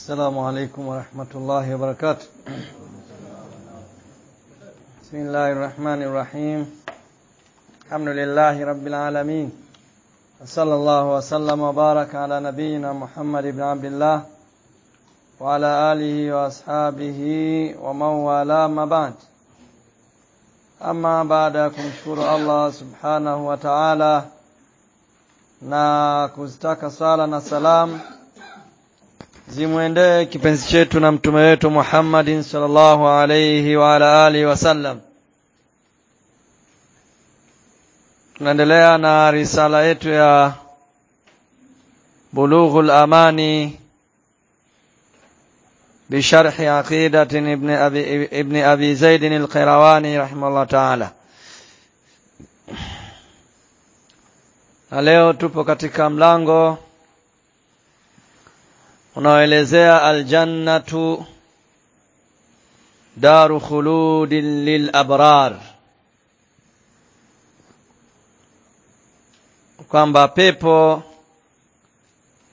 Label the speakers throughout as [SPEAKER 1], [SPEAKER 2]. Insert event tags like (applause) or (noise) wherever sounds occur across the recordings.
[SPEAKER 1] السلام عليكم ورحمة الله وبركاته. بسم الله الرحمن الرحيم. الحمد لله رب العالمين. وصلى الله وسلم وبارك على نبينا محمد بن عبد الله وعلى آله وأصحابه ومن والاه ما بعد. ama baada ya kumshukuru Allah subhanahu wa ta'ala na kuzitaka sala na salam zimwendee kipenzi chetu na mtume wetu Muhammadin sallallahu alayhi wa ala alihi wasallam. Tunaendelea na risala yetu ya Bulughul Amani bisharhi aqidati ibn abi ibn abi Zaid al-Qirawani rahimahullah ta'ala. Na leo tupo katika mlango unaoelezea aljannatu daru khuludin lilabrar kwamba pepo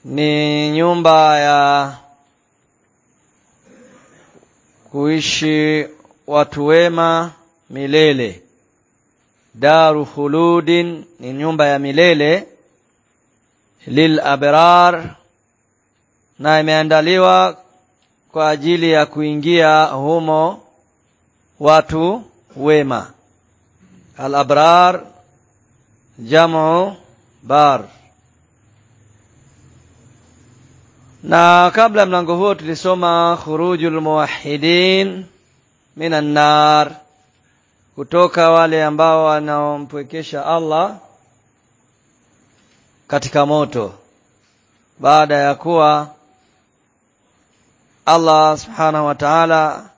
[SPEAKER 1] ni nyumba ya kuishi watu wema milele. Daru khuludin ni nyumba ya milele. Lil abrar na imeandaliwa kwa ajili ya kuingia humo watu wema. Al abrar jamu bar. Na kabla mlango huo tulisoma khurujul muwahhidin minan nar kutoka wale ambao wanaompwekesha Allah katika moto baada ya kuwa Allah subhanahu wa ta'ala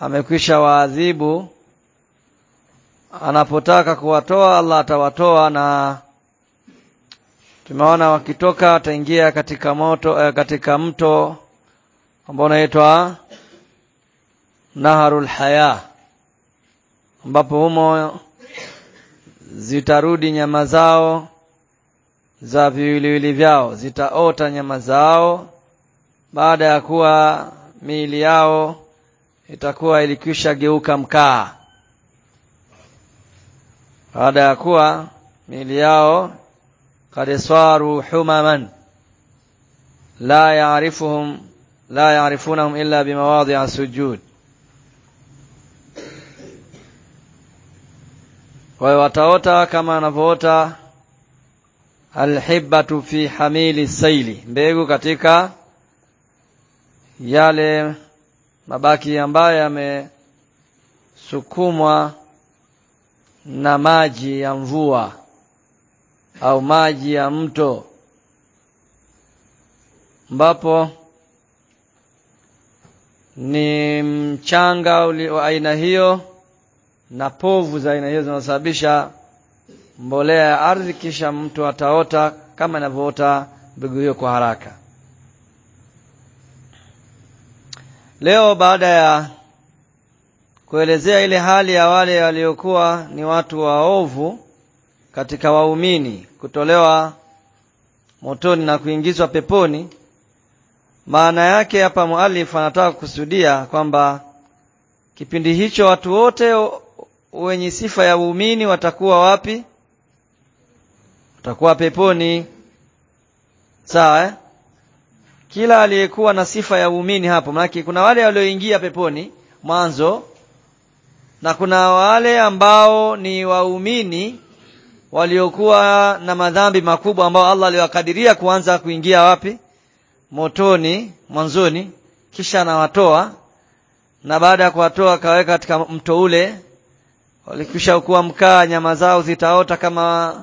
[SPEAKER 1] amekwisha waadhibu. Anapotaka kuwatoa Allah atawatoa na tumeona wakitoka wataingia katika moto eh, katika mto ambao unaitwa Naharul Haya ambapo humo zitarudi nyama zao za viwiliwili vyao zitaota nyama zao baada ya kuwa miili yao itakuwa ilikwisha geuka mkaa. Baada ya kuwa miili yao kad saru humaman la yaarifuhum la yaarifunahum illa bimawadhi'a sujud. Kwa wataota kama anavyoota alhibatu fi hamili saili mbegu katika yale mabaki ambayo yamesukumwa na maji ya mvua au maji ya mto ambapo ni mchanga wa aina hiyo na povu za aina hiyo zinazosababisha mbolea ya ardhi kisha mtu ataota kama inavyoota mbegu hiyo kwa haraka leo baada ya kuelezea ile hali ya wale waliokuwa ni watu waovu katika waumini kutolewa motoni na kuingizwa peponi maana yake hapa muallif anataka kukusudia kwamba kipindi hicho watu wote wenye sifa ya uumini watakuwa wapi watakuwa peponi sawa eh? Kila aliyekuwa na sifa ya uumini hapo maana kuna wale walioingia peponi mwanzo na kuna wale ambao ni waumini waliokuwa na madhambi makubwa ambao Allah aliwakadiria kuanza kuingia wapi? Motoni mwanzoni kisha anawatoa na baada ya kuwatoa akaweka katika mto ule walikisha kuwa mkaa nyama zao zitaota kama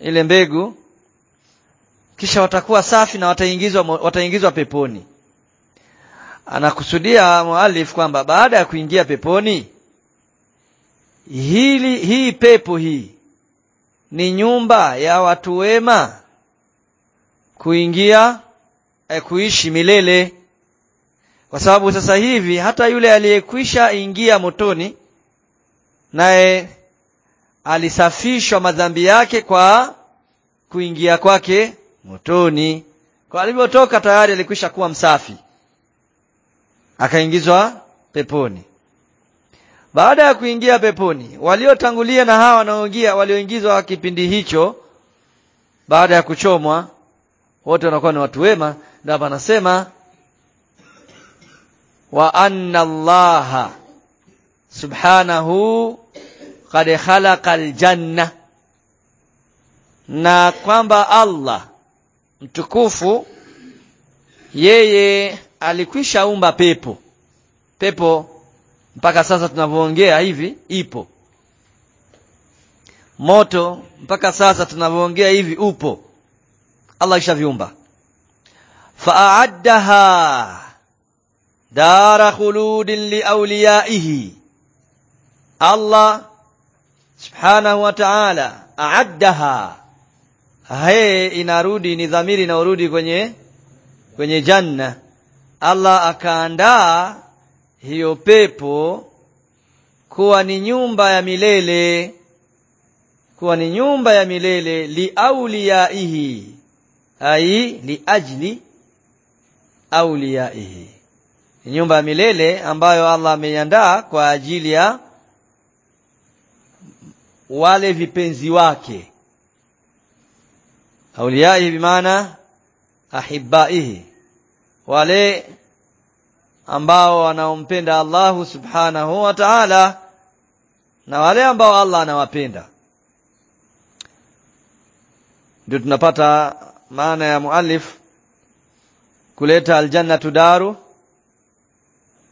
[SPEAKER 1] ile mbegu kisha watakuwa safi na wataingizwa wataingizwa peponi. Anakusudia muallif kwamba baada ya kuingia peponi hili hii pepo hii ni nyumba ya watu wema kuingia eh, kuishi milele. Kwa sababu sasa hivi hata yule aliyekwisha ingia motoni naye alisafishwa madhambi yake kwa kuingia kwake motoni. Kwa alivyotoka tayari alikwisha kuwa msafi. Akaingizwa peponi. Baada ya kuingia peponi waliotangulia na hawa wanaoingia walioingizwa kipindi hicho baada ya kuchomwa wote wanakuwa ni watu wema ndio hapa anasema wa anna allaha subhanahu qad khalaqa aljanna. Na kwamba Allah mtukufu yeye alikwisha umba pepo. Pepo mpaka sasa tunavyoongea hivi ipo. Moto mpaka sasa tunavyoongea hivi upo. Allah ishaviumba. Fa'addaha dara khuludin liawliyaihi Allah subhanahu wa ta'ala a'addaha he inarudi ni dhamiri inaorudi kwenye kwenye janna. Allah akaandaa hiyo pepo kuwa ni nyumba ya milele kuwa ni nyumba ya milele liauliyaihi ai liajli auliyaihi. Nyumba ya milele ambayo Allah ameiandaa kwa ajili ya wale vipenzi wake أوليائه بمعنى أحبائه. ولي أمباو أنا أمبند الله سبحانه وتعالى. نعم، نوالي أمباو الله أنا أمبند جد نبتا معنى يا مؤلف. كليتا الجنة دار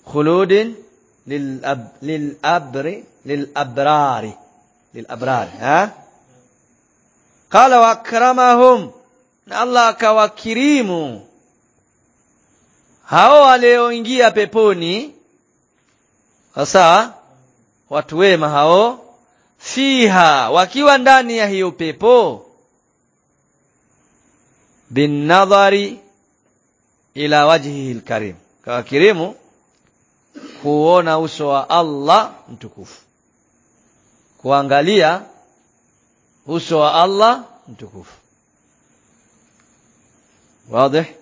[SPEAKER 1] خلود للأب للأبر للأبرار. للأبرار ها؟ Qala wa akramahum. Na Allah akawakirimu. Hao walioingia peponi sasa watu wema hao fiha wakiwa ndani ya hiyo pepo binadhari ila wajhihi alkarim. Kawakirimu kuona uso wa Allah mtukufu. Kuangalia وسوى الله تكوف واضح؟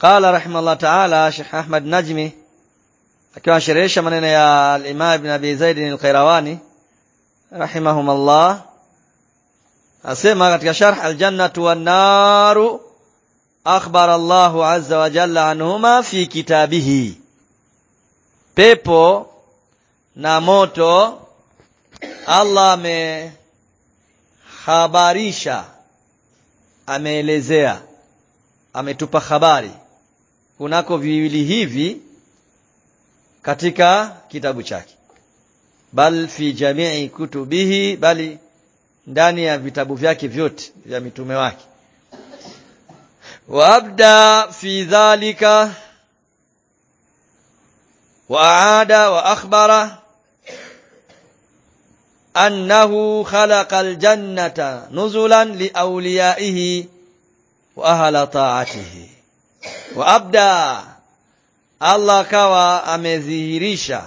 [SPEAKER 1] قال رحمه الله تعالى شيخ أحمد نجمي أكوان شريشة من يا الإمام بن أبي زيد القيرواني رحمهم الله أسمى قد شرح الجنة والنار أخبر الله عز وجل عنهما في كتابه. بيبو na moto Allah amehabarisha ameelezea ametupa habari. Kunako viwili hivi katika kitabu chake. Bal fi jamii kutubihi bali ndani ya vitabu vyake vyote vya mitume wake. Waabda fi dhalika wa aada wa akhbara annahu khalaqa aljannata nuzulan liawliyaihi wa ahla ta'atihi wa abda Allah akawa amedhihirisha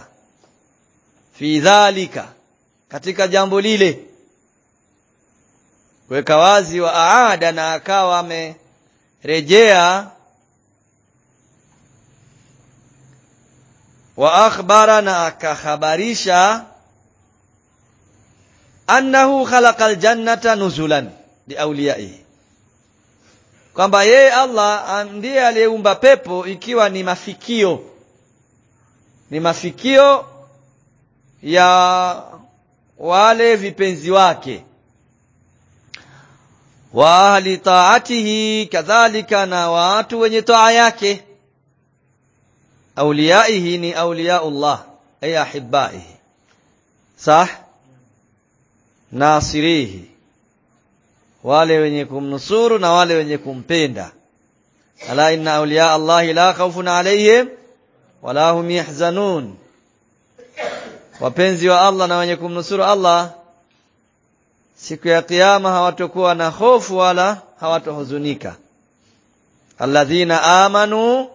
[SPEAKER 1] fi dhalika katika jambo lile weka wazi wa aada na akawa amerejea wa akhbara na akakhabarisha annahu khalaqal jannata nuzulan liauliyaihi kwamba yeye Allah ndiye aliyeumba pepo ikiwa ni mafikio. Ni mafikio ya wale vipenzi wake. Wa ahli taatihi kadhalika na watu wenye taa yake. Auliyaihi ni auliyaullah ay ahibbaihi. Sah nasirihi wale wenye kumnusuru na wale wenye kumpenda ala inna awliya allahi la khawfun alayhim wala hum yahzanun wapenzi wa Allah na wenye kumnusuru Allah siku ya kiyama hawatokuwa na hofu wala hawatohuzunika alladhina amanu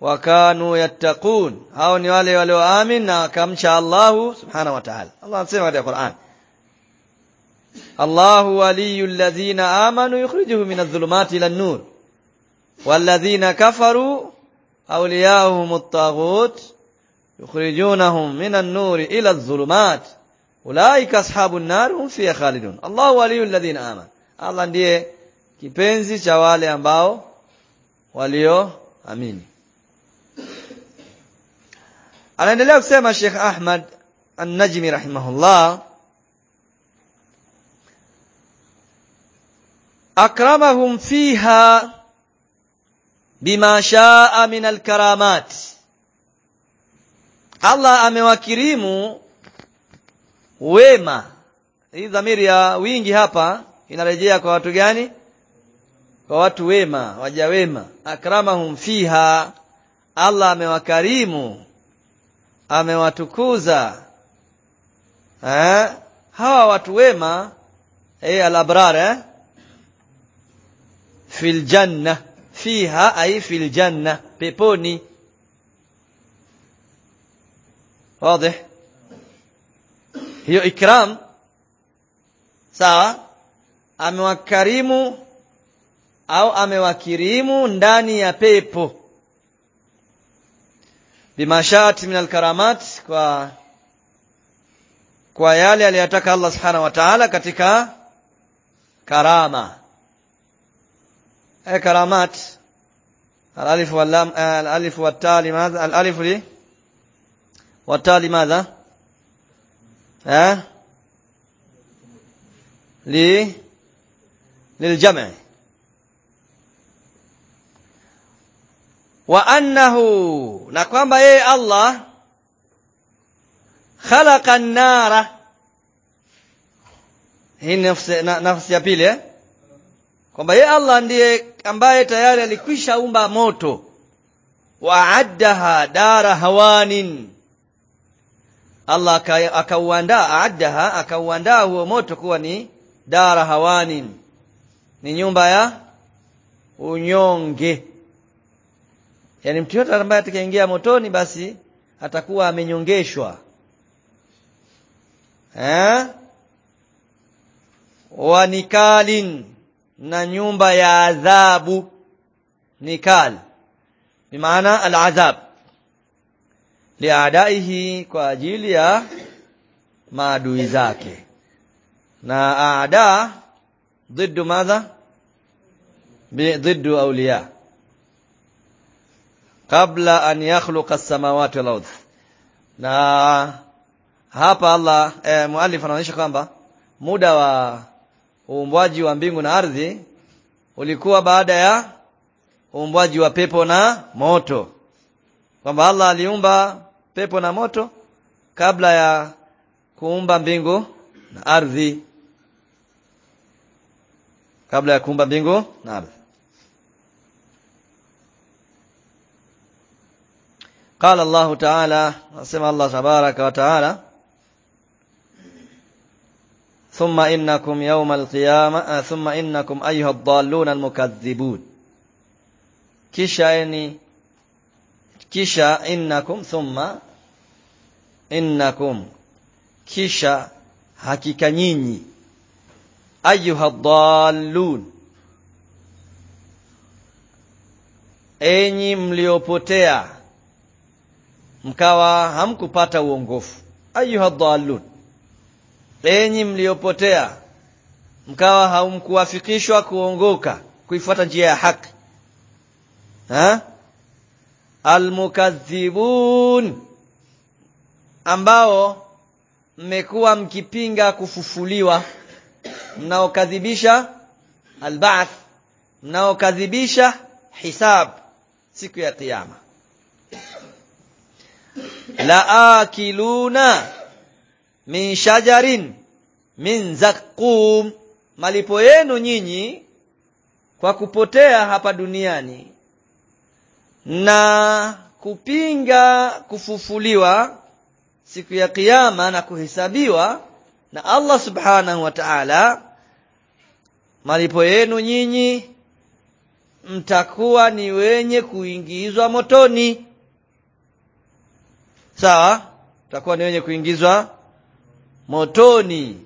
[SPEAKER 1] wa kanu yattaqun hao ni wale walioamini na wakamcha Allahu subhanahu wa ta'ala Allah anasema katika Qur'an الله ولي الذين آمنوا يخرجهم من الظلمات إلى النور والذين كفروا أولياؤهم الطاغوت يخرجونهم من النور إلى الظلمات أولئك أصحاب النار هم فيها خالدون الله ولي الذين آمنوا الله ندي كيبنزي شوالي أمباو وليو أمين أنا نلاقي سيما الشيخ أحمد النجمي رحمه الله akramahum fiha bima shaa min al-karamat. Allah amewakirimu wema. Hii dhamiri ya wingi hapa inarejea kwa watu gani? Kwa watu wema waja wema. Akramahum fiha Allah amewakarimu amewatukuza. Eh? Hawa watu wema eh al-abrar eh fil janna fiha ay fil janna peponi. Wazi hiyo ikram. Sawa? Amewakarimu au amewakirimu ndani ya pepo. Bimashati min alkaramat kwa kwa yale aliyotaka Allah subhanahu wa ta'ala katika karama كرامات الألف واللام آه، الألف والتاء لماذا؟ الألف لي والتاء لماذا؟ آه، ها لي للجمع. وأنه نقوم إيه الله؟ خلق النار. هي نفس نفس يبيل ya? Kwamba ye Allah ndiye ambaye tayari alikwisha umba moto. Wa dara hawanin. Allah akauandaa aaddaha akauandaa huo moto kuwa ni dara hawanin. Ni nyumba ya unyonge. Yani mtu yote ambaye atakaingia motoni basi atakuwa amenyongeshwa. Eh? Wa nikalin na nyumba ya adhabu nikal bimaana aladhab liadaihi kwa ajili ya maadui zake na aada ضد ماذا ضد اولياء kabla an yakhluqa as-samawati wal ardh na hapa Allah eh, muallif anaonyesha kwamba muda wa uumbwaji wa mbingu na ardhi ulikuwa baada ya uumbwaji wa pepo na moto kwamba Allah aliumba pepo na moto kabla ya kuumba mbingu na ardhi kabla ya kuumba mbingu na ardhi قال الله تعالى سمع الله تبارك وتعالى ثم إنكم يوم القيامة آه، ثم إنكم أيها الضالون المكذبون. كشا يعني كشا إنكم ثم إنكم. كشا حكيكنيني أيها الضالون. أيني مليوبوتيا. مكوا هم كوباتا وونغوف. أيها الضالون. Enyi mliopotea mkawa hamkuwafikishwa kuongoka kuifuata njia ya haki. Ha? Almukadhibun ambao mmekuwa mkipinga kufufuliwa mnaokadhibisha albaath mnaokadhibisha hisab siku ya kiyama. La akiluna min shajarin min zaqqum malipo yenu nyinyi kwa kupotea hapa duniani na kupinga kufufuliwa siku ya kiyama na kuhesabiwa na Allah subhanahu wa ta'ala malipo yenu nyinyi mtakuwa ni wenye kuingizwa motoni. Sawa? Mtakuwa ni wenye kuingizwa motoni.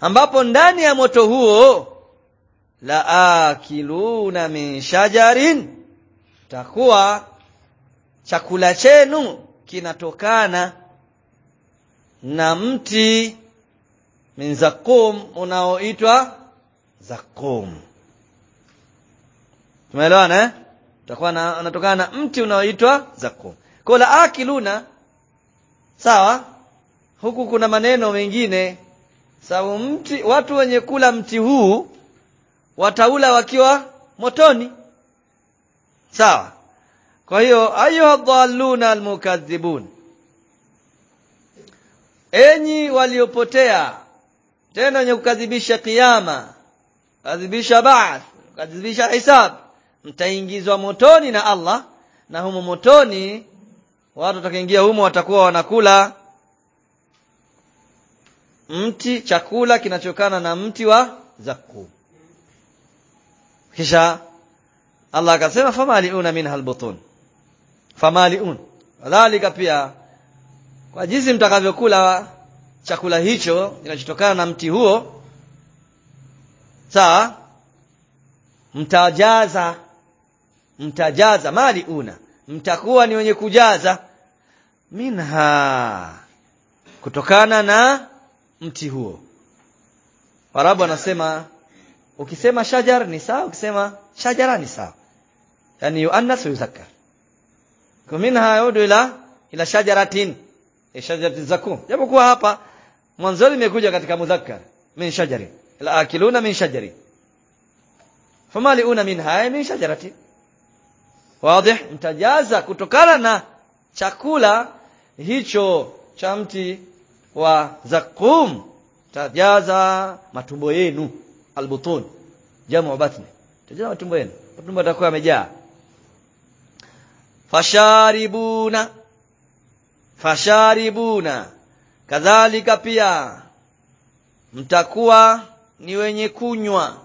[SPEAKER 1] Ambapo ndani ya moto huo la akiluna min shajarin takuwa chakula chenu kinatokana na mti min zakum unaoitwa zakum. Tumeelewana eh? Utakuwa na unatokana na mti unaoitwa zakum. Kwa la akiluna sawa huku kuna maneno mengine sababu mti watu wenye kula mti huu wataula wakiwa motoni. Sawa. Kwa hiyo ayuha dhalluna almukadhibun enyi waliopotea tena wenye kukadhibisha kiama kadhibisha ba'th kadhibisha hisab mtaingizwa motoni na Allah na humo motoni watu watakaingia humo watakuwa wanakula mti chakula kinachokana na mti wa zakum kisha Allah akasema famaliuna minha albutun. Famaliun. Kadhalika pia kwa jinsi mtakavyokula chakula hicho kinachotokana na mti huo sawa mtajaza mtajaza mali una mtakuwa ni wenye kujaza. Minha. Kutokana na mti huo. Warabu anasema ukisema shajar ni sawa ukisema shajara ni sawa. Yani yuannas yuzakkar kwa minha yaudu ila ila shajaratin. E shajarati zakum japokuwa hapa mwanzo limekuja katika mudhakkar min shajari la akiluna min shajari famaliuna minha min shajarati wazi mtajaza kutokana na chakula hicho cha mti wa zakum. Tajaza matumbo yenu albutun. Jamu batni. Tajaza matumbo yenu. Matumbo yatakuwa yamejaa. Fasharibuna. Fasharibuna. Kadhalika pia mtakuwa ni wenye kunywa.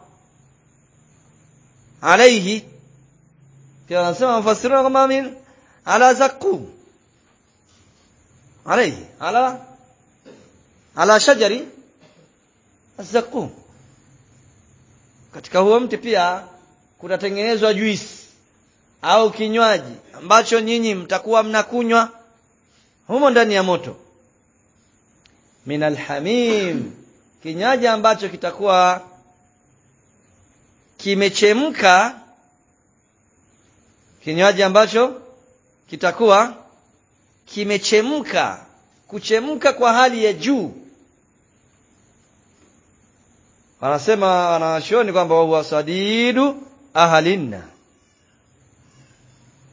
[SPEAKER 1] Alaihi pia wanasema mfasiruna kama min ala zakum. Alaihi ala ala shajari azakum katika huo mti pia kutatengenezwa juisi au kinywaji ambacho nyinyi mtakuwa mnakunywa humo ndani ya moto. Min alhamim kinywaji ambacho kitakuwa kimechemka kinywaji ambacho kitakuwa kimechemka kuchemka kwa hali ya juu. Wanasema wanawashoni kwamba wahuwa sadidu ahalinna.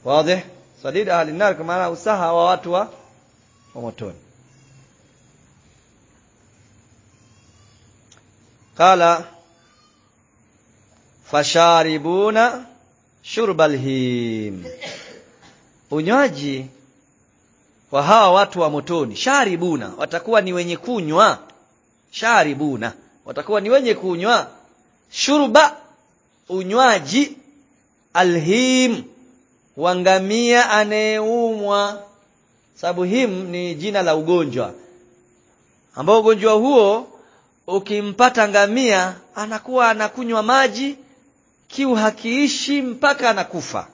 [SPEAKER 1] Wazi? Sadidu ahalinnar kwa maana usaha wa watu wa motoni. Qala fasharibuna shurbal him. Unywaji wa hawa watu wa motoni sharibuna watakuwa ni wenye kunywa. Sharibuna watakuwa ni wenye kunywa. Shurba unywaji. Alhim wangamia anayeumwa. Sababu him ni jina la ugonjwa. Ambao ugonjwa huo ukimpata ngamia anakuwa anakunywa maji kiu hakiishi mpaka anakufa.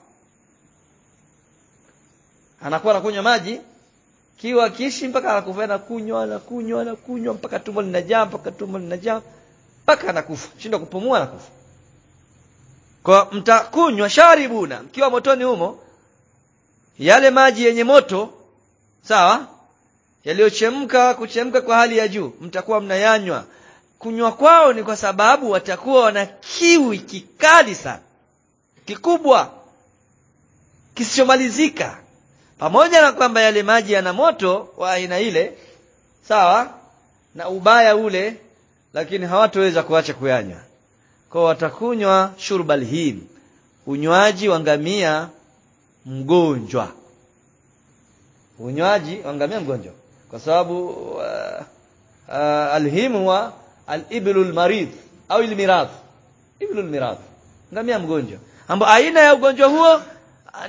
[SPEAKER 1] Anakuwa anakunywa maji kiu kishi mpaka anakufa anakunywa anakunywa anakunywa mpaka tumbo linajaa mpaka tumbo linajaa mpaka anakufa. Shindwa kupumua anakufa. Kwa mtakunywa sharibuna mkiwa motoni humo yale maji yenye moto sawa? Yaliyochemka kuchemka kwa hali ya juu mtakuwa mnayanywa. Kunywa kwao ni kwa sababu watakuwa wana kiwi kikali sana kikubwa kisichomalizika pamoja na kwamba yale maji yana moto wa aina ile sawa na ubaya ule lakini hawatoweza kuacha kuyanywa. Kwa watakunywa shurbal him unywaji wa ngamia mgonjwa. Unywaji wa ngamia mgonjwa. Kwa sababu uh, uh, alhim huwa aliblu almarid au ilmiradh iblu lmiradh ngamia mgonjwa. Ambao aina ya ugonjwa huo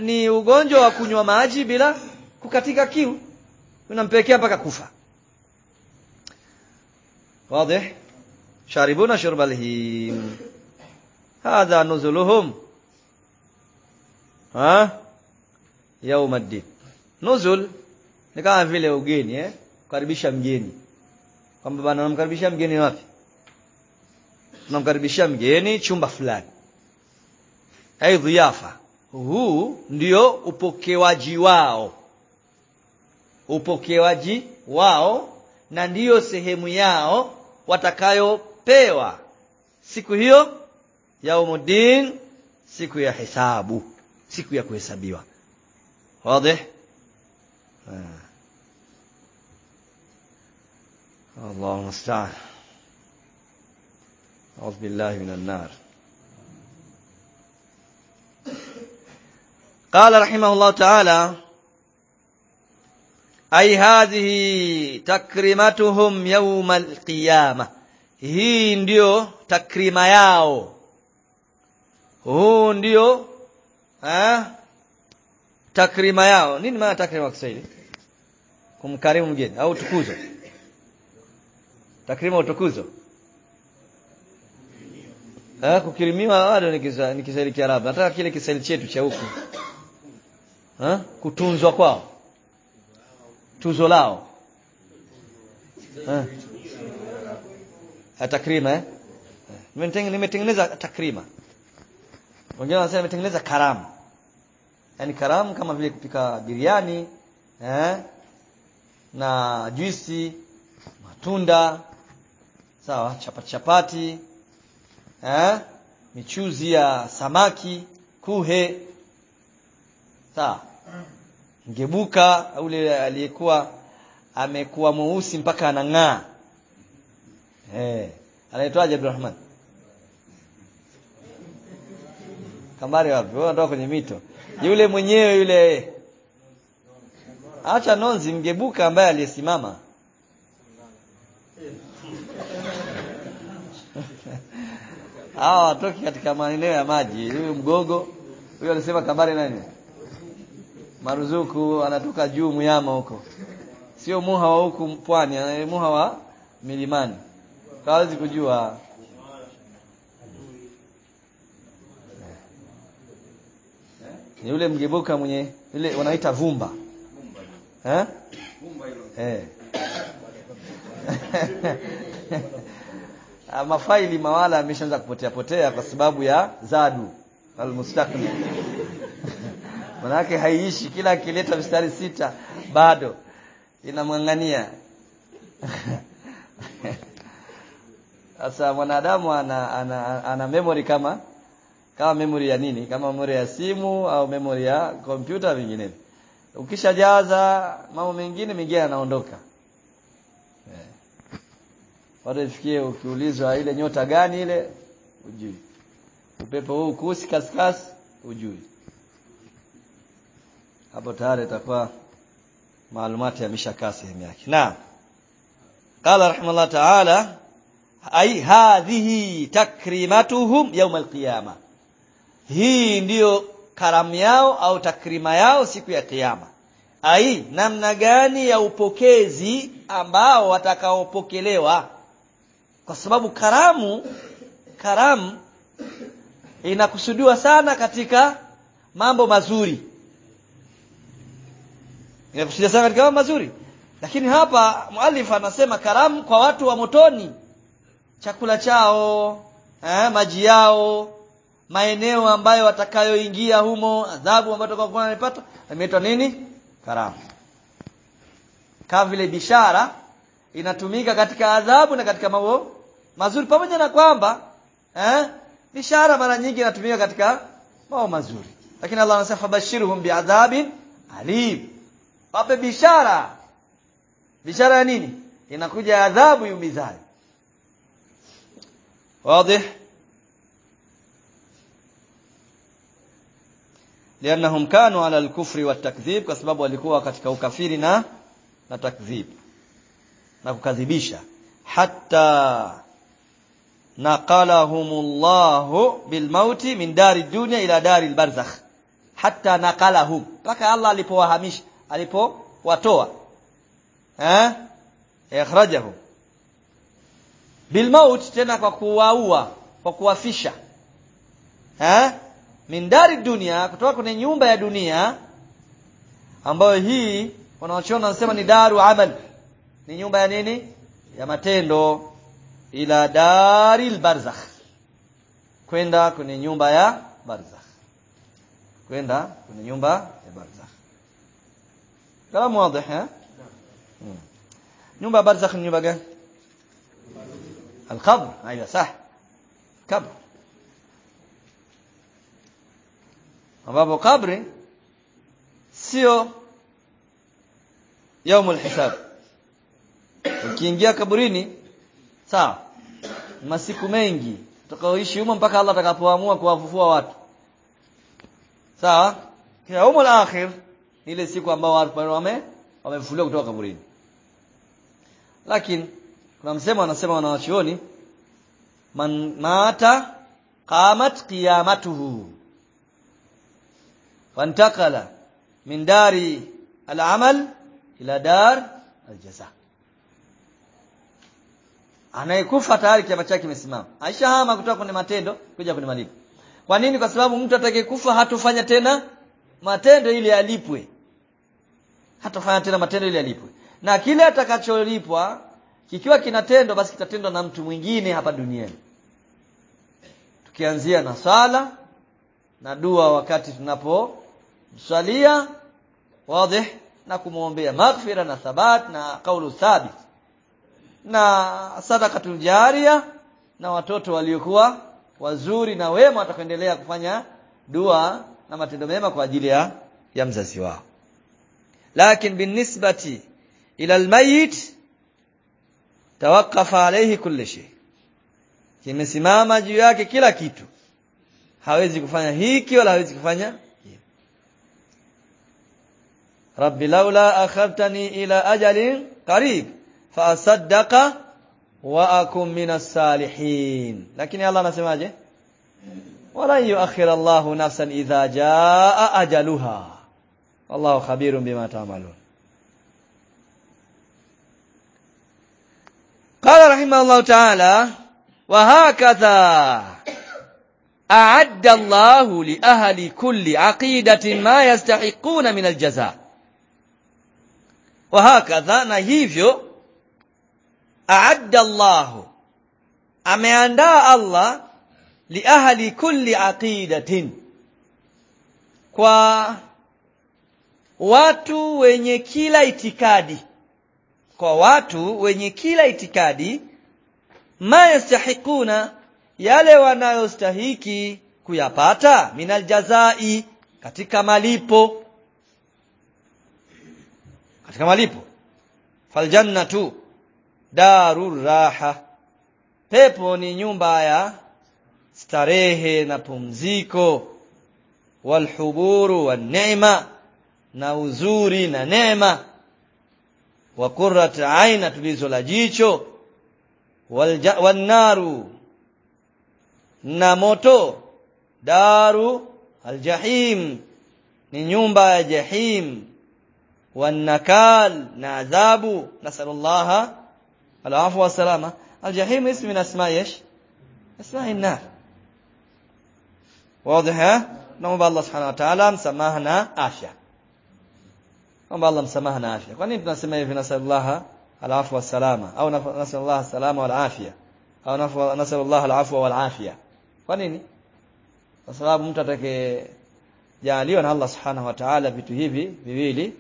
[SPEAKER 1] ni ugonjwa wa kunywa maji bila kukatika kiu. Unampelekea mpaka kufa. Wazi. Sharibuna him hadha nuzuluhum. Ha? Yaumaddin nuzul ni kama vile ugeni eh? Kukaribisha mgeni. Kwamba bana namkaribisha mgeni wapi? Namkaribisha mgeni chumba fulani. Ai dhiafa huu ndio upokewaji wao, upokewaji wao, na ndiyo sehemu yao watakayopewa siku hiyo yaumudin siku ya hisabu, siku ya kuhesabiwa. Wazi? Ah. Allahu musta'an. A'udhu billahi minan nar. قال رحمه الله تعالى أي هذه تكريمتهم يوم القيامة hii ndio takrima yao huu ndio eh, takrima yao nini maana takrima kwa Kiswahili kumkarimu mgeni au tukuzo takrima utukuzo eh, kukirimiwa bado ni Kiswahili Kiarabu nataka kile Kiswahili chetu cha huku eh, kutunzwa kwao tuzo lao ha? takrima eh? nimetengeneza takrima wengine wanasema nimetengeneza karamu yaani karamu kama vile kupika biriani eh? na juisi matunda sawa chapati chapati eh? michuzi ya samaki kuhe sawa ngebuka ule aliyekuwa amekuwa mweusi mpaka anang'aa. Eh anaitwaje Abdulrahman kambari wapi? Wewe unatoka kwenye mito. Yule mwenyewe yule acha nonzi mgebuka ambaye aliyesimama. (laughs) Hawa watoki katika maeneo ya maji. Huyu mgogo huyo alisema kambari nani maruzuku anatoka juu muyama huko. Sio muha wa huku pwani muha wa milimani. Hawezi kujua. Ni yule mgebuka mwenye yule wanaita vumba. Eh (laughs) eh mafaili mawala ameshaanza kupotea potea kwa sababu ya zadu almustaqni (laughs) manake haiishi kila akileta mstari sita bado. Inamwang'ania (laughs) sasa mwanadamu ana, ana, ana memory kama kama memory ya nini? Kama memory ya simu au memory ya kompyuta vinginevyo ukishajaza mambo mengine mengine yanaondoka. Yeah. watu ifikie ukiulizwa ile nyota gani ile? Ujui upepo huu kusi kaskasi ujui hapo tayari itakuwa maalumati yameshakaa sehemu yake. Na qala rahimahullah ta'ala ai hadhihi takrimatuhum yawm alqiyama. Hii ndiyo karamu yao au takrima yao siku ya kiyama. Ai namna gani ya upokezi ambao watakaopokelewa? Kwa sababu karamu karamu inakusudiwa sana katika mambo mazuri inakusudia sana katika mambo mazuri. Lakini hapa muallif anasema karamu kwa watu wa motoni. Chakula chao eh, maji yao maeneo ambayo watakayoingia humo adhabu ambayo watakayokuwa wanapata imeitwa nini? Karamu. Kama vile bishara inatumika katika adhabu na katika mambo mazuri. Pamoja na kwamba eh, bishara mara nyingi inatumika katika mambo mazuri. Lakini Allah anasema fabashirhum biadhabin alim wape bishara bishara ya nini inakuja adhabu yumizayo واضح لانهم كانوا على الكفر والتكذيب kwa sababu walikuwa katika ukafiri na na takdhib na kukadhibisha hatta naqalahumullahu bilmauti min dari dunya ila dari albarzakh hatta naqalahum mpaka Allah alipowahamisha alipowatoa eh? Ikhrajahu bilmaut tena kwa kuwaua kwa kuwafisha. Eh? Min dari dunia kutoka kwenye nyumba ya dunia ambayo hii wanaochona wanasema ni daru amal. Ni nyumba ya nini? Ya matendo. Ila daril barzakh. Kwenda kwenye nyumba ya barzakh. Kwenda kwenye nyumba ya barzakh kalamu wazi eh hmm. nyumba ya barzakh ni nyumba gani القبر ايوه صح قبر ambapo kabri sio yaumul hisab ukiingia kaburini sawa masiku mengi utakaoishi humo mpaka Allah atakapoamua kuwafufua watu sawa yaumul akhir ile siku ambao watu wame wamefufuliwa kutoka kaburini. Lakini kuna msemo anasema wanawachuoni man mata qamat qiyamatuhu fantakala min dari al-amal ila dar al-jaza anayekufa tayari kiama chake kimesimama. Aishahama kutoka kwenye matendo kuja kwenye malipo. Kwa nini? Kwa sababu mtu atakayekufa hatufanya tena matendo ili alipwe hatofanya tena matendo ili alipwe. Na kile atakacholipwa kikiwa kinatendwa basi kitatendwa na mtu mwingine hapa duniani. Tukianzia na sala na dua wakati tunapomswalia wazi na kumwombea maghfira na thabat na kaulu thabit. Na sadakatul jaria na watoto waliokuwa wazuri na wema watakuendelea kufanya dua na matendo mema kwa ajili ya, ya mzazi wao لكن بالنسبة إلى الميت توقف عليه كل شيء. كما سماما جيوك كلا كيتو. هاويزي كفانيا هيكي ولا هاويزي كفانيا؟ رب لولا أخرتني إلى أجل قريب فأصدق وأكون من الصالحين. لكن يا الله نسمع جي ولن يؤخر الله نفسا إذا جاء أجلها. Wallahu khabirun bima ta'malun قال رحمه الله تعالى وهكذا أعد الله لأهل كل عقيدة ما يستحقون من الجزاء. وهكذا na أعد الله. ameandaa Allah liahli kulli aqidatin kwa watu wenye kila itikadi. Kwa watu wenye kila itikadi ma yastahiquna yale wanayostahiki kuyapata minal jazai katika malipo. Katika malipo. Faljannatu darur raha. Pepo ni nyumba ya starehe na pumziko. Walhuburu wan neema na uzuri na neema wa qurrat aina tulizo la jicho wan naru na moto daru aljahim ni nyumba ya jahim والنكال نعذاب نسأل الله العفو والسلامة الجحيم اسم من أسماء إيش أسماء النار واضح نعم الله سبحانه وتعالى مسماهنا Naomba Allah msamaha na afya. Kwa nini tunasema hivi nasallallahu alafu wasalama au nasallallahu salama wa afya au nasallallahu alafu wa afya? Kwa nini? Kwa sababu mtu atakayejaliwa na Allah Subhanahu wa Ta'ala vitu hivi viwili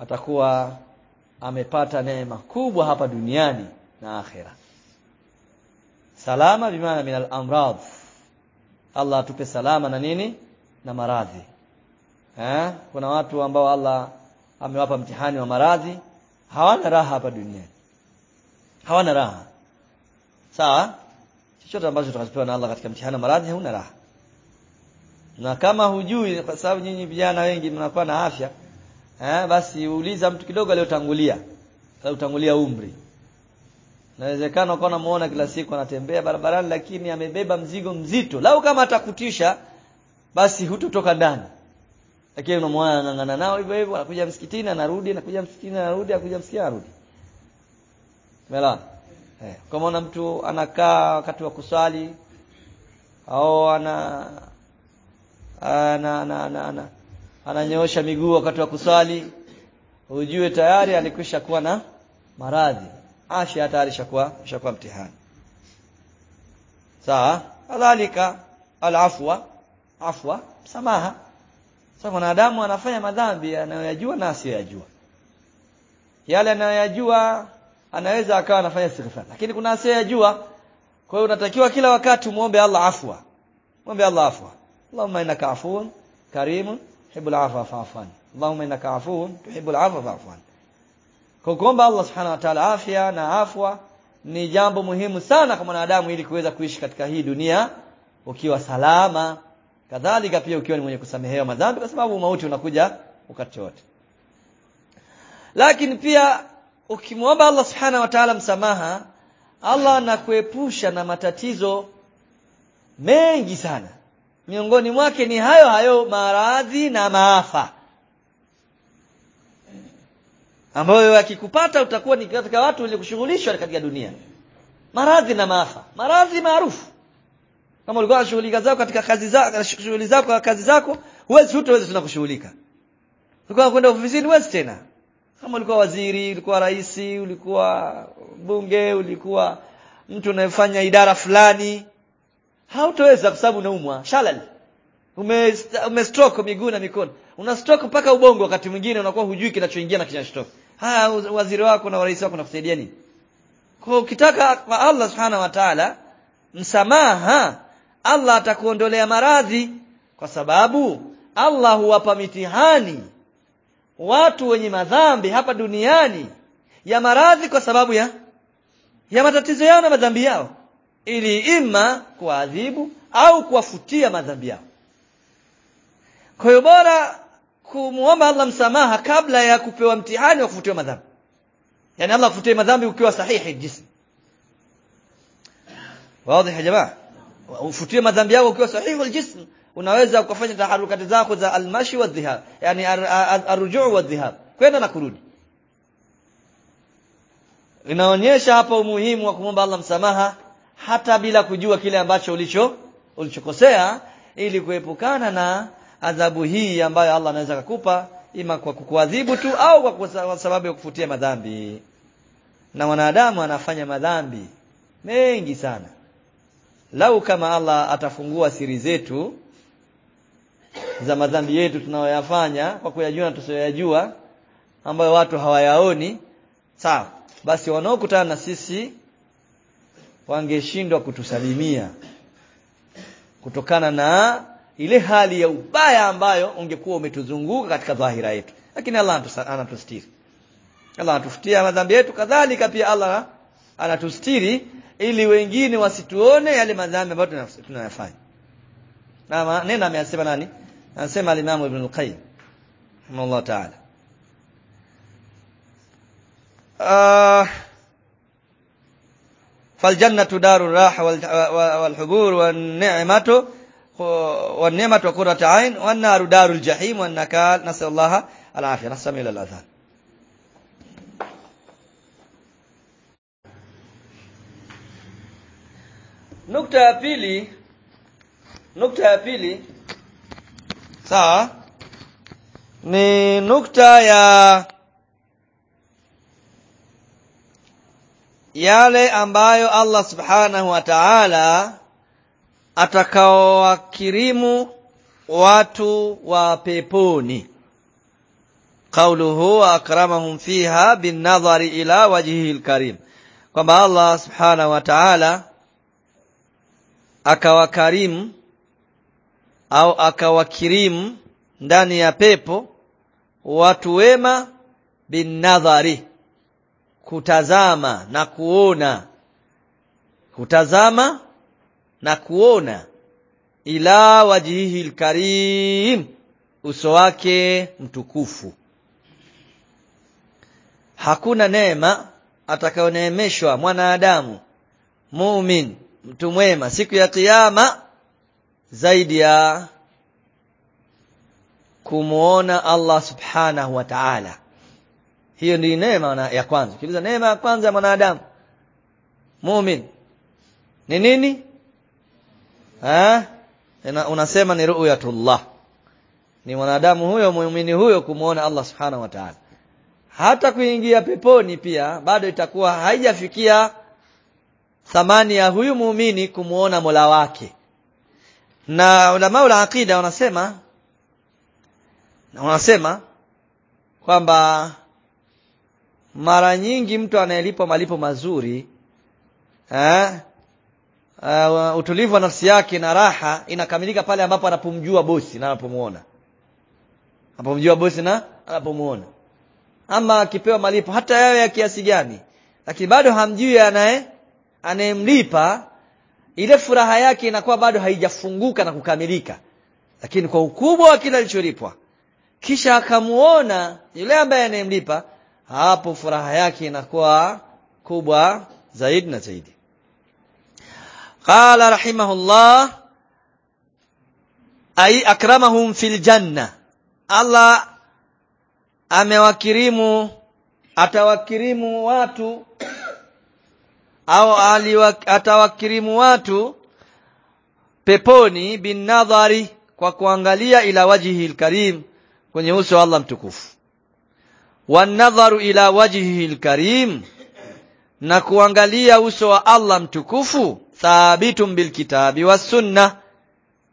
[SPEAKER 1] atakuwa amepata neema kubwa hapa duniani na akhera. Salama bimaana min al-amrad. Allah atupe salama na nini? Na maradhi. Eh? Kuna watu ambao Allah amewapa mtihani wa maradhi. Hawana raha hapa duniani. Hawana raha. Sawa? Chochote ambacho tutakachopewa na Allah katika mtihani wa maradhi hauna raha. Na kama hujui kwa sababu nyinyi vijana wengi mnakuwa na afya eh, basi uuliza mtu kidogo aliyotangulia. Aliyotangulia umri. Inawezekana ukawa unamuona kila siku anatembea barabarani lakini amebeba mzigo mzito. Lau kama atakutisha basi hutotoka ndani lakini unamwona anang'ang'ana nao hivyo hivyo anakuja msikitini anarudi anakuja msikitini anarudi anakuja msikitini anarudi. Umeelewa? Eh, kama mtu anakaa wakati wa kuswali au ana ana ana, ana, ana ananyoosha miguu wakati wa kuswali ujue tayari alikwisha kuwa na maradhi. Afya tayari ishakuwa ishakuwa mtihani. Sawa? Kadhalika alafwa afwa msamaha sasa mwanadamu anafanya madhambi anayoyajua na asiyoyajua. Yale anayoyajua anaweza akawa anafanya istighfar. Lakini kuna asiyoyajua kwa hiyo unatakiwa kila wakati muombe Allah afwa. Muombe Allah afwa. Allahumma innaka afuwun karimun tuhibbul afwa fa'fu anni Allahumma innaka afuwun tuhibbul afwa fa'fu anni kwa kuomba Allah subhanahu wa ta'ala afya na afwa ni jambo muhimu sana kwa mwanadamu ili kuweza kuishi katika hii dunia ukiwa salama kadhalika pia ukiwa ni mwenye kusamehewa madhambi kwa sababu mauti unakuja wakati wote. Lakini pia ukimwomba Allah subhanahu wa ta'ala msamaha Allah anakuepusha na matatizo mengi sana. Miongoni mwake ni hayo hayo maradhi na maafa. Ambayo yakikupata utakuwa ni katika watu wenye kushughulishwa katika dunia. Maradhi na maafa. Maradhi maarufu kama ulikuwa na shughuli zako katika kazi zako shughuli zako kazi zako huwezi hutaweza tena kushughulika. Ulikuwa kwenda ofisini huwezi tena. Kama ulikuwa waziri ulikuwa rais ulikuwa bunge ulikuwa mtu unayefanya idara fulani hautaweza kwa sababu unaumwa shalal. Ume, ume stroke miguu na mikono. Una stroke mpaka ubongo wakati mwingine unakuwa hujui kinachoingia na kinachotoka haya waziri wako na rais wako nakusaidia nini? Kwa ukitaka kwa Allah subhanahu wa ta'ala msamaha Allah atakuondolea maradhi kwa sababu Allah huwapa mitihani watu wenye madhambi hapa duniani ya maradhi kwa sababu ya ya matatizo yao na madhambi yao ili ima kuadhibu au kuwafutia madhambi yao. Kwa hiyo bora kumuomba Allah msamaha kabla ya kupewa mtihani wa kufutiwa madhambi. Yani Allah kufutie madhambi ukiwa sahihi jism. Wazi jamaa ufutie madhambi yako ukiwa sahihul jism. Unaweza ukafanya taharukati zako za almashi wa dhihab yani arujuu wa dhihab. Kwenda na kurudi. Inaonyesha hapa umuhimu wa kumwomba Allah msamaha hata bila kujua kile ambacho ulicho ulichokosea ili kuepukana na adhabu hii ambayo Allah anaweza kukupa ima kwa kukuadhibu tu au kwa sababu ya kufutia madhambi. Na wanadamu anafanya madhambi mengi sana lau kama Allah atafungua siri zetu za madhambi yetu tunayoyafanya kwa kuyajua na tusiyoyajua ambayo watu hawayaoni sawa. Basi wanaokutana na sisi wangeshindwa kutusalimia kutokana na ile hali ya ubaya ambayo ungekuwa umetuzunguka katika dhahira yetu. Lakini Allah anatustiri. Allah anatufutia madhambi yetu kadhalika pia Allah anatustiri ili wengine wasituone yale madhambi ambayo tunayafanya na neno ameyasema nani anasema al-Imam Ibn al-Qayyim rahimahullah ta'ala uh, فالجنة دار الراحة والحبور والنعمة والنعمة وقرة عين والنار دار الجحيم والنكال نسأل الله العافية نستمع إلى الأذان nukta ya pili nukta ya pili sawa ni nukta ya yale ambayo Allah subhanahu wa ta'ala atakaowakirimu watu wa peponi. Qauluhu wa akramahum fiha bin nadhari ila wajhihi alkarim kwamba Allah subhanahu wa ta'ala akawakarimu au akawakirimu ndani ya pepo watu wema binadhari kutazama na kuona kutazama na kuona ila wajihi lkarim uso wake mtukufu. Hakuna neema atakayoneemeshwa mwanadamu mumin mtu mwema. Siku ya kiyama zaidi ya kumuona Allah subhanahu wa ta'ala. Hiyo ndiyo neema ya kwanza. Kiliza neema ya kwanza ya mwanadamu. Muumini ni nini? Ha? unasema ni ru'yatullah. Ni mwanadamu huyo muumini huyo kumuona Allah subhanahu wa ta'ala. Hata kuingia peponi pia bado itakuwa haijafikia thamani ya huyu muumini kumuona Mola wake. Na ulama wa aqida wanasema na wanasema kwamba mara nyingi mtu anayelipwa malipo mazuri eh, uh, utulivu wa nafsi yake na raha inakamilika pale ambapo anapomjua bosi na anapomuona. Anapomjua bosi na anapomuona. Ama akipewa malipo hata yawe ya kiasi gani lakini bado hamjui anaye anayemlipa ile furaha yake inakuwa bado haijafunguka na kukamilika. Lakini kwa ukubwa wa kile alicholipwa kisha akamuona yule ambaye anayemlipa hapo furaha yake inakuwa kubwa zaidi na zaidi. Qala rahimahullah ay akramahum fil janna. Allah amewakirimu atawakirimu watu au atawakirimu watu peponi bin nadhari kwa kuangalia ila wajhihi alkarim kwenye uso wa Allah mtukufu. Wanadharu ila wajhihi alkarim na kuangalia uso wa Allah mtukufu thabitun bilkitabi was sunna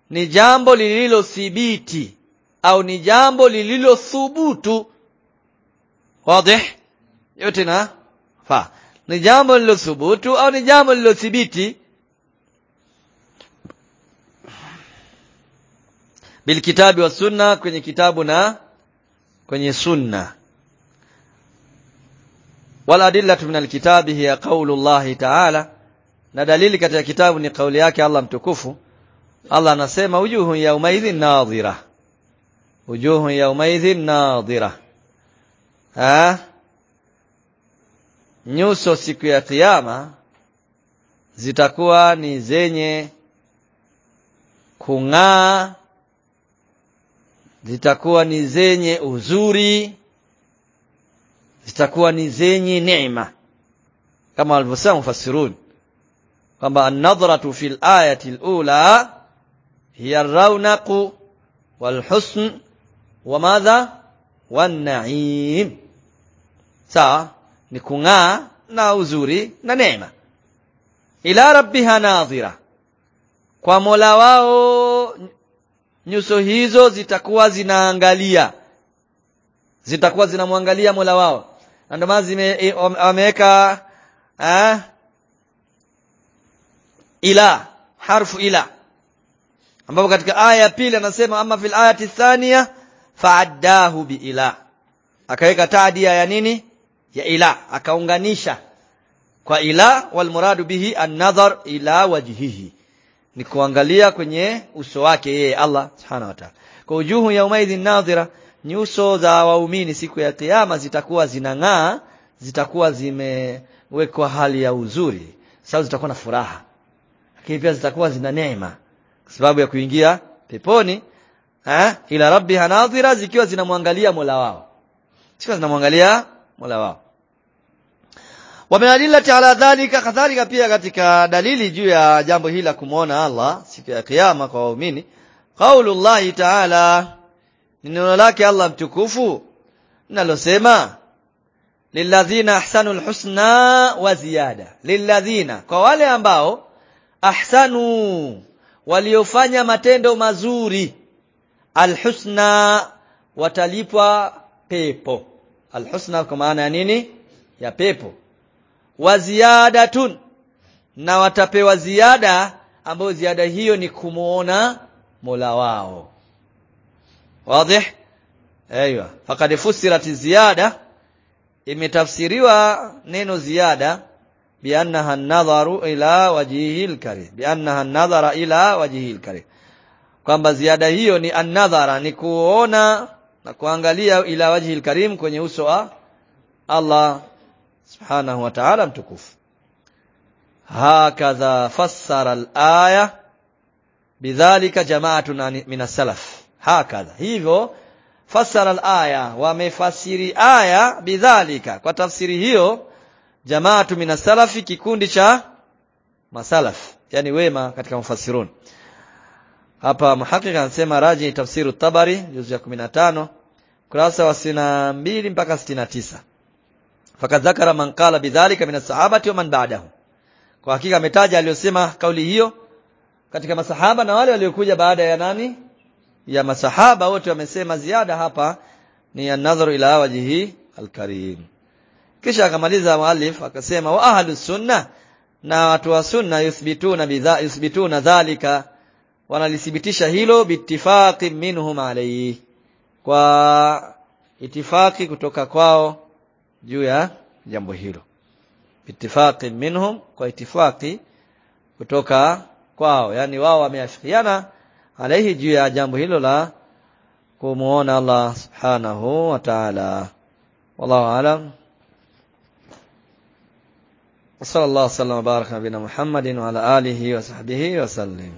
[SPEAKER 1] ni jambo lililothibiti au ni jambo lililothubutu. Wazi? Yote na fa ni jambo lililothubutu au ni jambo lilothibiti bilkitabi wa sunna kwenye kitabu na kwenye sunna. Wal adillatu min alkitabi hiya qawlu Allah ta'ala. Na dalili katika kitabu ni kauli yake Allah mtukufu. Allah anasema wujuhu yaumaidhin nadhira. Wujuhu yaumaidhin nadhira. Ha nyuso siku ya kiyama zitakuwa ni zenye kung'aa zitakuwa ni zenye uzuri zitakuwa ni zenye neema. Kama walivyosema mufassirun kwamba an-nadhratu fil al-ula hiya wal-husn wa madha wan-na'im sawa ni kung'aa na uzuri na neema. Ila rabbiha nadhira kwa Mola wao nyuso hizo zitakuwa zinaangalia. Zitakuwa zinamwangalia Mola wao. Na ndio maana wameweka eh ila harfu ila. Ambapo katika aya ya pili anasema ama fil ayati thania fa'addahu biila, akaweka taadia ya nini ya ila akaunganisha kwa ila wal muradu bihi an-nadhar ila wajhihi. Ni kuangalia kwenye uso wake yeye Allah subhanahu wa ta'ala. Kwa ujuhu yaumaidhin nadhira nyuso za waumini siku ya kiyama zitakuwa zinang'aa zitakuwa zimewekwa hali ya uzuri sababu zitakuwa na furaha. Lakini pia zitakuwa zina neema sababu ya kuingia peponi eh ila rabbiha nadhira zikiwa zinamwangalia Mola wao. Zikiwa zinamwangalia Mola wao wameadillati ala dhalika kadhalika pia katika dalili juu ya jambo hili la kumwona Allah siku ya kiyama kwa waumini. Qaulullahi ta'ala neno lake Allah mtukufu nalosema lilladhina ahsanul husna wa ziyada. Lilladhina kwa wale ambao ahsanu waliofanya matendo mazuri alhusna watalipwa pepo. Alhusna kwa maana ya nini? Ya pepo wa ziyadatun. Na watapewa ziada ambayo ziada hiyo ni kumuona Mola wao. Wazi aiywa. Faqad fusirat ziyada. Imetafsiriwa neno ziada biannaha an-nadharu ila wajhihi al-karim biannaha an-nadhara ila wajhihi al-karim kwamba ziada hiyo ni an-nadhara ni kuona na kuangalia ila wajhi al-karim kwenye uso wa Allah subhanahu wa ta'ala mtukufu. Hakadha fassara al-aya bidhalika jama'atun min as-salaf. Hakadha. Hivyo fassara al-aya wamefasiri aya bidhalika. Kwa tafsiri hiyo jama'atu min as-salafi kikundi cha masalaf. Yani wema katika mufassirun. Hapa muhakika anasema raji tafsiru tabari juzu ya 15 kurasa wa 62 mpaka 69 fakat dhakara man qala bidhalika min as-sahabati wa man ba'dahu. Kwa hakika ametaja aliyosema kauli hiyo katika masahaba na wale waliokuja baada ya nani? Ya masahaba wote wamesema ziada hapa ni an-nadharu ila wajhi al-karim. Kisha akamaliza muallif akasema wa ahlu sunna na watu wa sunna yuthbituna bidha yuthbituna dhalika wanalithibitisha hilo bitifaqi minhum alayhi. Kwa itifaki kutoka kwao juu ya jambo hilo biittifaqi minhum kwa itifaki kutoka kwao yani wao wameafikiana alaihi juu ya jambo hilo la kumuona Allah subhanahu wa ta'ala wallahu alam وصلى الله وسلم وبارك على نبينا محمد وعلى آله وصحبه وسلم